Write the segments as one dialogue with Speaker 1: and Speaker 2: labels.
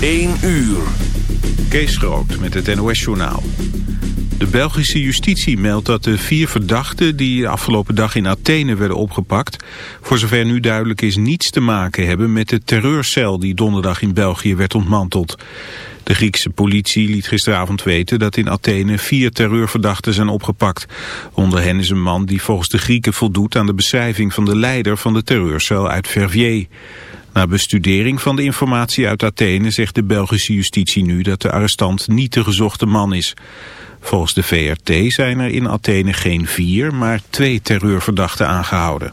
Speaker 1: 1 uur.
Speaker 2: Kees Groot met het NOS-journaal. De Belgische justitie meldt dat de vier verdachten die de afgelopen dag in Athene werden opgepakt... voor zover nu duidelijk is niets te maken hebben met de terreurcel die donderdag in België werd ontmanteld. De Griekse politie liet gisteravond weten dat in Athene vier terreurverdachten zijn opgepakt. Onder hen is een man die volgens de Grieken voldoet aan de beschrijving van de leider van de terreurcel uit Verviers. Na bestudering van de informatie uit Athene zegt de Belgische justitie nu dat de arrestant niet de gezochte man is. Volgens de VRT zijn er in Athene geen vier, maar twee terreurverdachten aangehouden.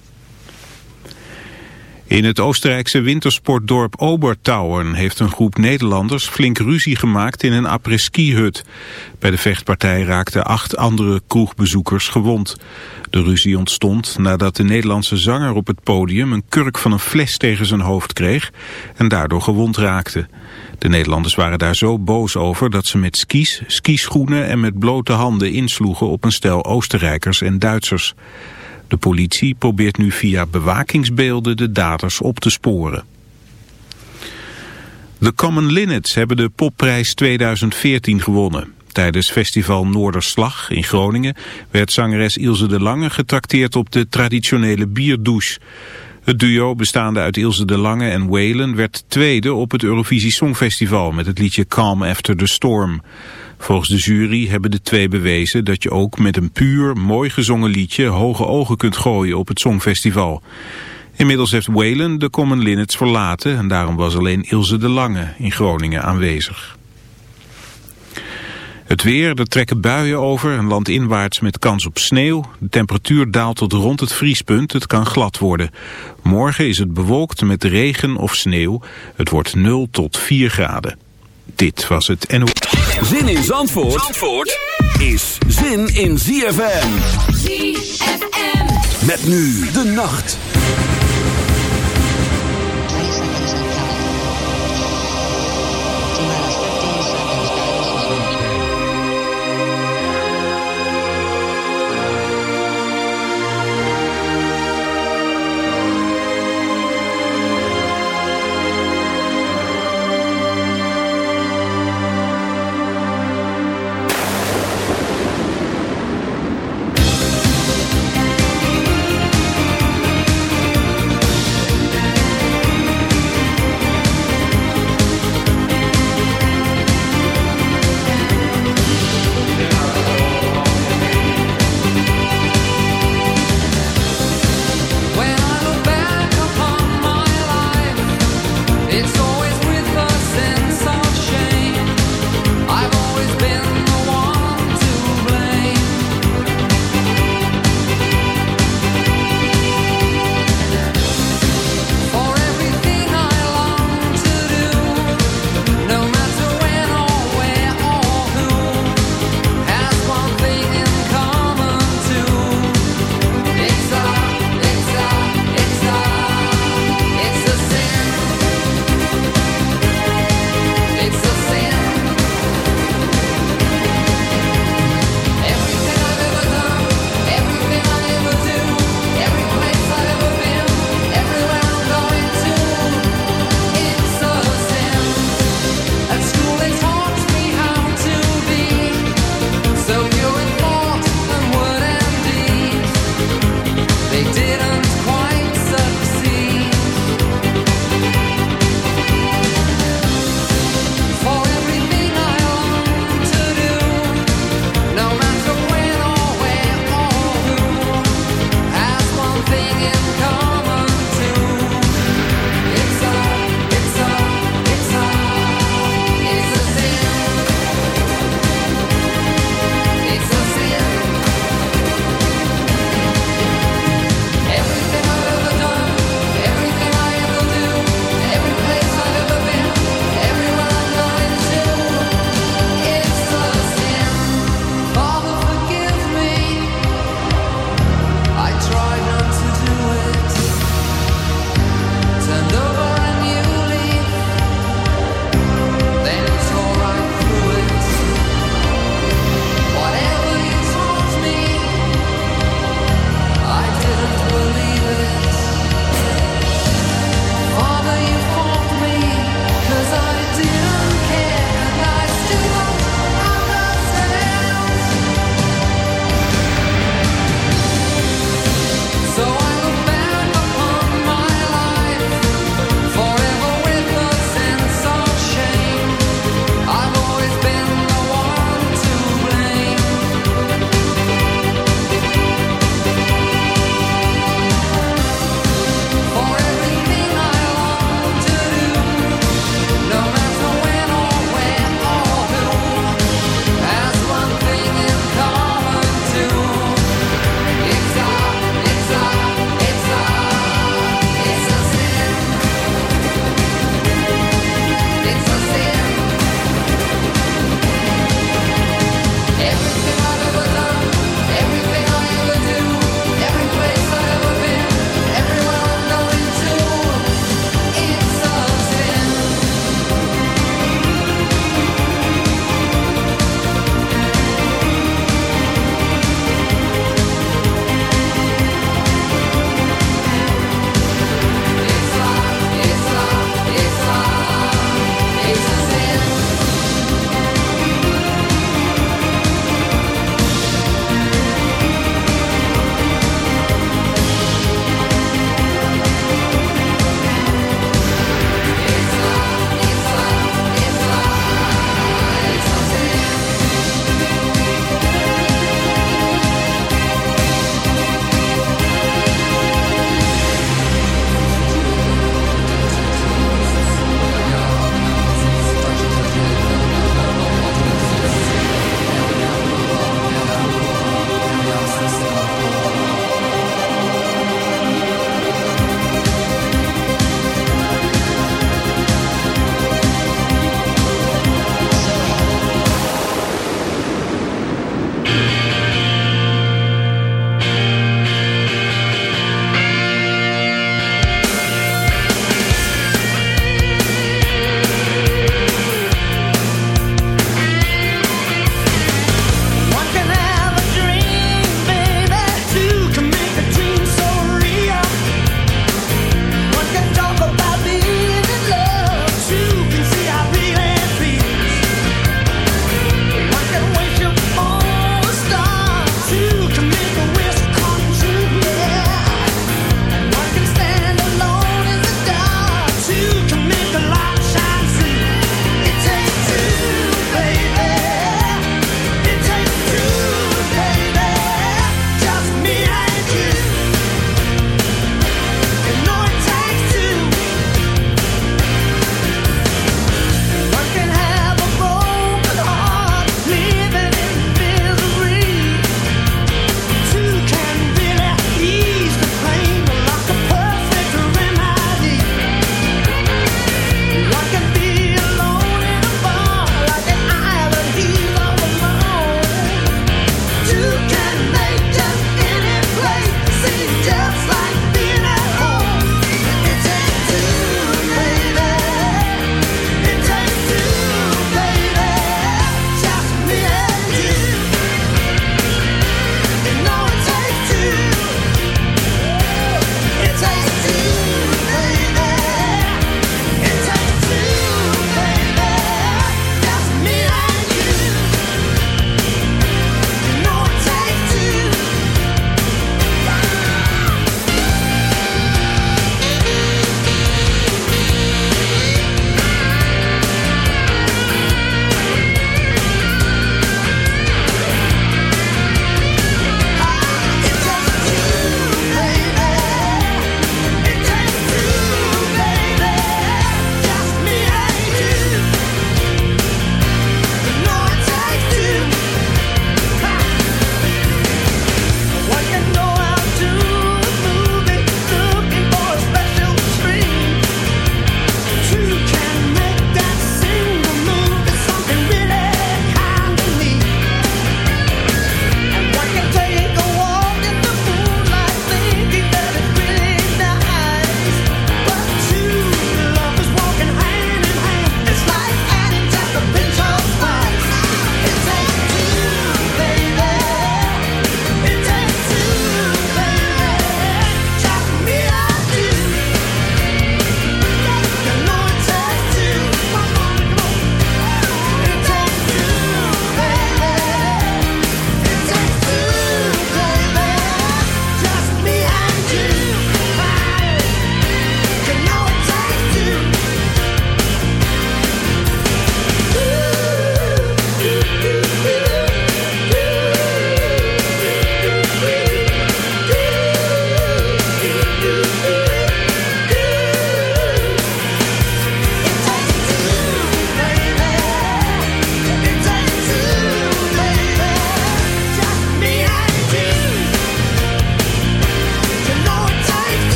Speaker 2: In het Oostenrijkse wintersportdorp Obertauern heeft een groep Nederlanders flink ruzie gemaakt in een apres-ski-hut. Bij de vechtpartij raakten acht andere kroegbezoekers gewond. De ruzie ontstond nadat de Nederlandse zanger op het podium een kurk van een fles tegen zijn hoofd kreeg en daardoor gewond raakte. De Nederlanders waren daar zo boos over dat ze met skis, skischoenen en met blote handen insloegen op een stel Oostenrijkers en Duitsers. De politie probeert nu via bewakingsbeelden de daders op te sporen. De Common Linnets hebben de popprijs 2014 gewonnen. Tijdens festival Noorderslag in Groningen werd zangeres Ilse de Lange getrakteerd op de traditionele bierdouche. Het duo bestaande uit Ilse de Lange en Whalen werd tweede op het Eurovisie Songfestival met het liedje Calm After the Storm. Volgens de jury hebben de twee bewezen dat je ook met een puur, mooi gezongen liedje hoge ogen kunt gooien op het Songfestival. Inmiddels heeft Whalen de Common Linnets verlaten en daarom was alleen Ilse de Lange in Groningen aanwezig. Het weer, er trekken buien over en landinwaarts met kans op sneeuw. De temperatuur daalt tot rond het vriespunt, het kan glad worden. Morgen is het bewolkt met regen of sneeuw. Het wordt 0 tot 4 graden. Dit was het NO.
Speaker 1: Zin in Zandvoort, Zandvoort is zin in ZFM. ZFM. Met nu de nacht.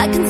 Speaker 3: I
Speaker 4: can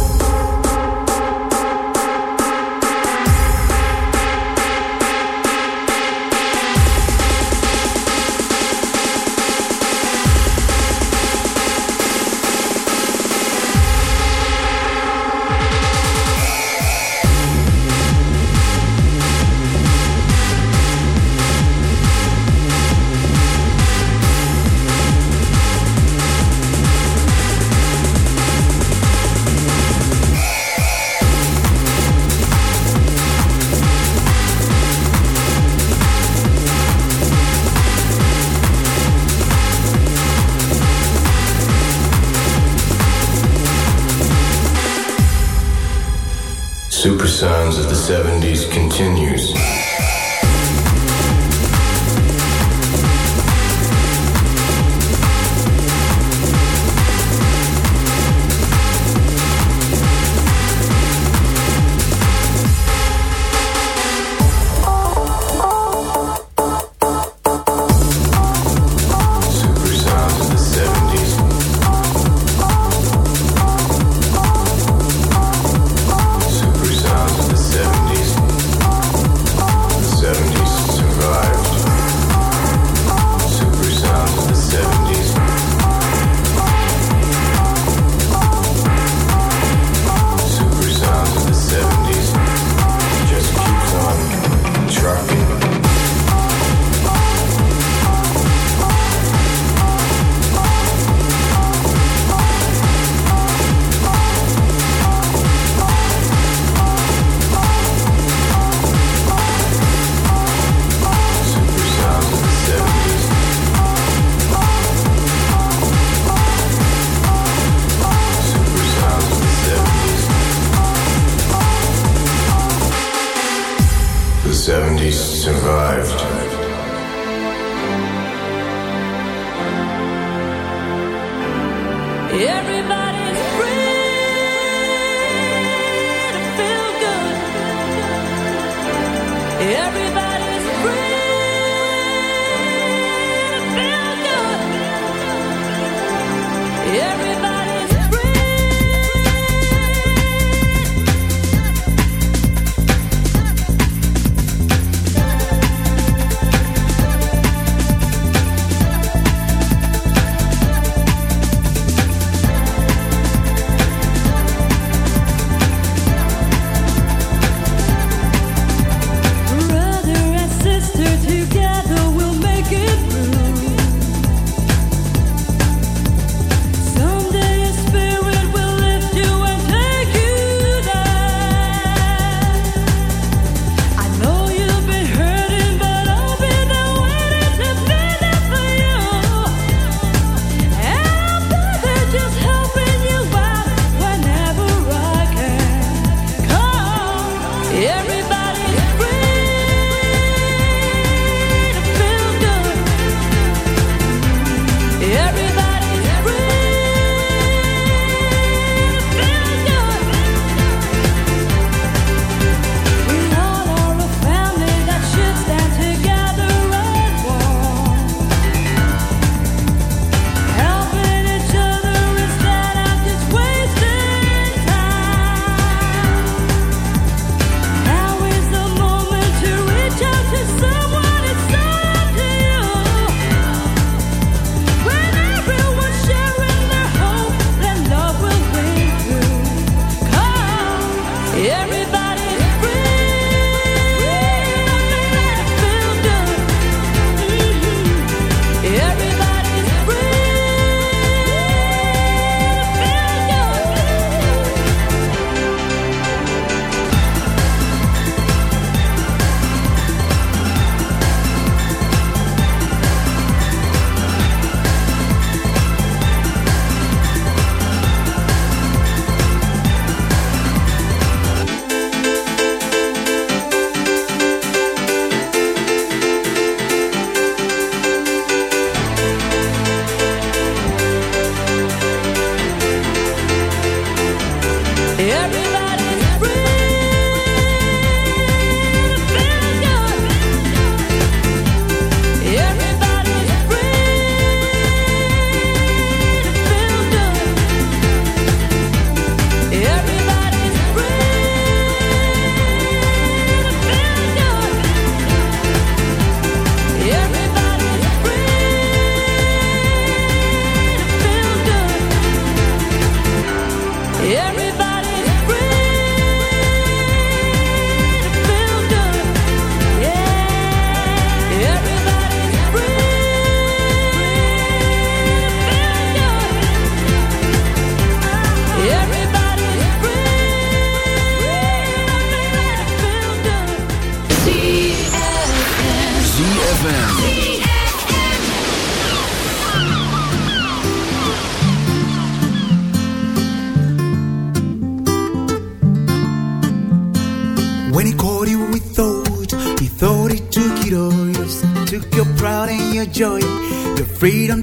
Speaker 5: seven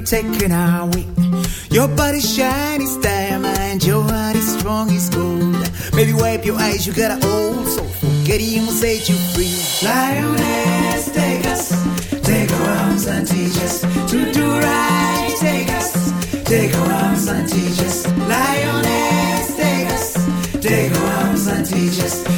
Speaker 5: freedom taken away. Your body shiny as diamond, your heart is strong as gold. Baby, wipe your eyes, you got an old soul. Forget him will set you free. Lioness, take us, take our arms and teach us to do right. Take us, take our arms and teach us. Lioness, take us, take our arms and teach us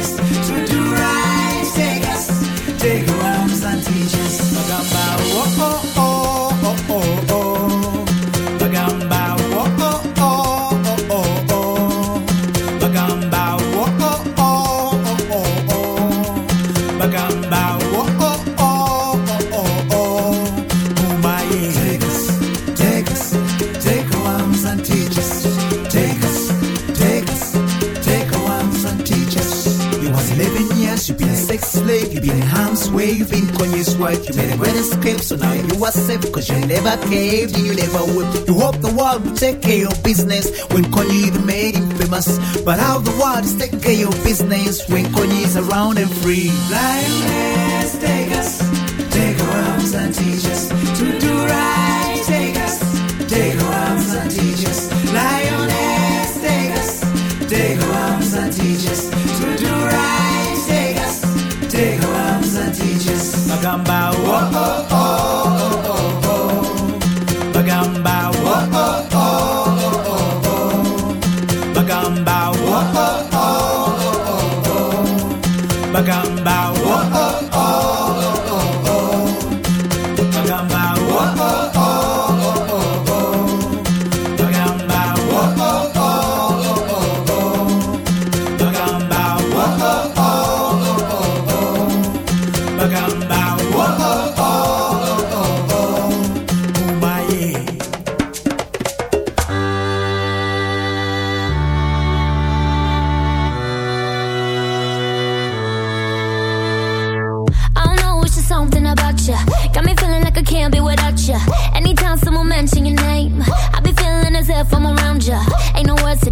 Speaker 5: us passive, cause you never caved, you never would. You hope the world will take care of business when Kanye made him famous. But how the world is taking care of business when Kanye is around and free. Lioness, take us, take our arms and teach us to do right. Take us, take our arms and teach us. Lioness, take us, take our arms and teach us to do right. Take us, take our arms and teach us. Agamba, whoa.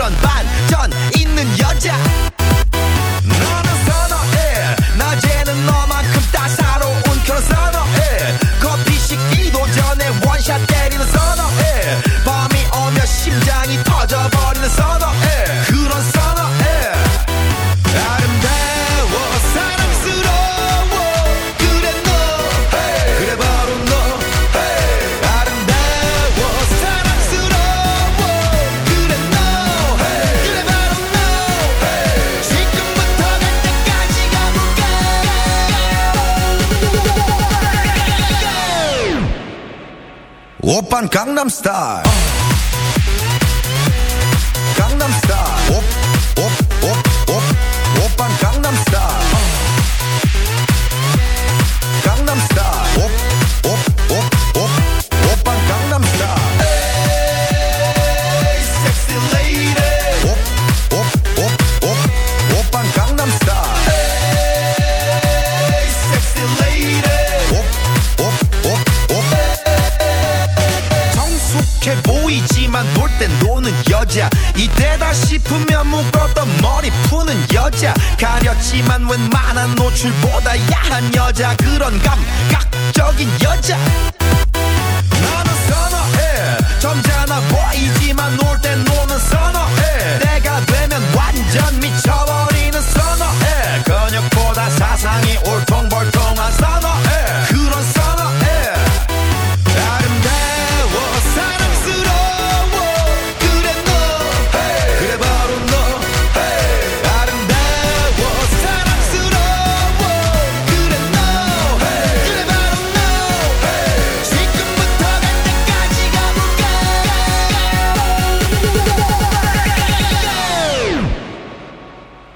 Speaker 6: 그런 반전 있는 여자. I'm
Speaker 7: star.